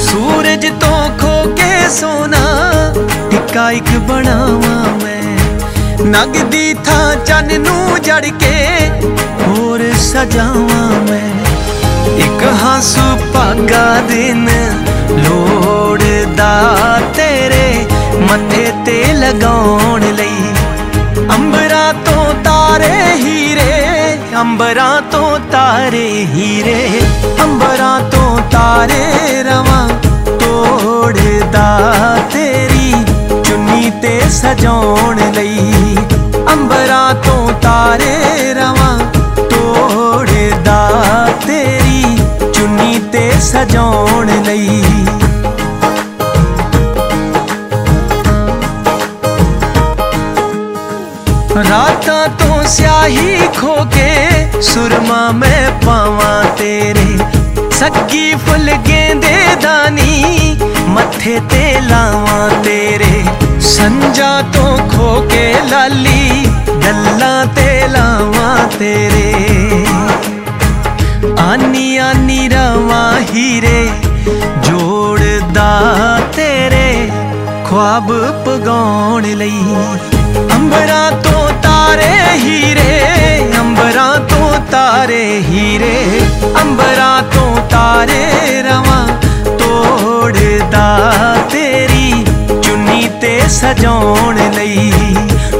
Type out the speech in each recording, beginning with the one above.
ਸੂਰਜ ਤੋਂ ਖੋ ਕੇ ਸੋਨਾ ਟਿੱਕਾ ਇੱਕ ਬਣਾਵਾਂ ਮੈਂ। ਨਗਦੀ ਥਾਂ ਚੰਨ ਨੂੰ ਜੜ ਕੇ ਹੋਰ ਸਜਾਵਾਂ ਮੈਂ। ਇੱਕ ਹੰਸੂ ਭਾਗਾ ਦਿਨ ਲੋੜਦਾ ਤੇਰੇ ਮੱਥੇ ਤੇ ਲਗਾਉਣ ਲਈ। ਅੰਬਰਾਂ ਤੋਂ ਤਾਰੇ ਹੀਰੇ, ਅੰਬਰਾਂ ਤੋਂ ਤਾਰੇ ਹੀਰੇ, ਅੰਬਰਾਂ ਤੋਂ ਤਾਰੇ ਰਵਾਂ ਸਜਾਉਣ ਲਈ ਅੰਬਰਾਂ ਤੋਂ ਤਾਰੇ ਰਵਾਂ ਤੋੜਦਾ ਤੇਰੀ ਚੁੰਨੀ ਤੇ ਸਜਾਉਣ ਲਈ। ਰਾਤਾਂ ਤੋਂ ਸਿਆਹੀ ਖੋ ਕੇ ਸੁਰਮਾ ਮੈਂ ਪਾਵਾਂ ਤੇਰੇ। ਸੱਗੀ ਫੁੱਲ ਗੇਂਦੇ ਦਾਨੀ ਮੱਥੇ ਤੇ ਲਾਵਾਂ ਤੇਰੇ। ਸੰਜਾ ਤੋਂ ਖੋ ਕੇ ਲਾਲੀ, ਗੱਲਾਂ ਤੇ ਲਾਵਾਂ ਤੇਰੇ। ਆਨੀ ਆਨੀ ਰਵਾਂ ਹੀਰੇ, ਜੋੜਦਾ ਤੇਰੇ, ਖੁਆਬ ਪਗਾਉਣ ਲਈ। ਅੰਬਰਾਂ ਤੋਂ ਤਾਰੇ ਹੀਰੇ ਸਜਾਉਣ ਲਈ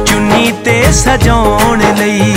ਚੁੰਨੀ ਤੇ ਸਜਾਉਣ ਲਈ।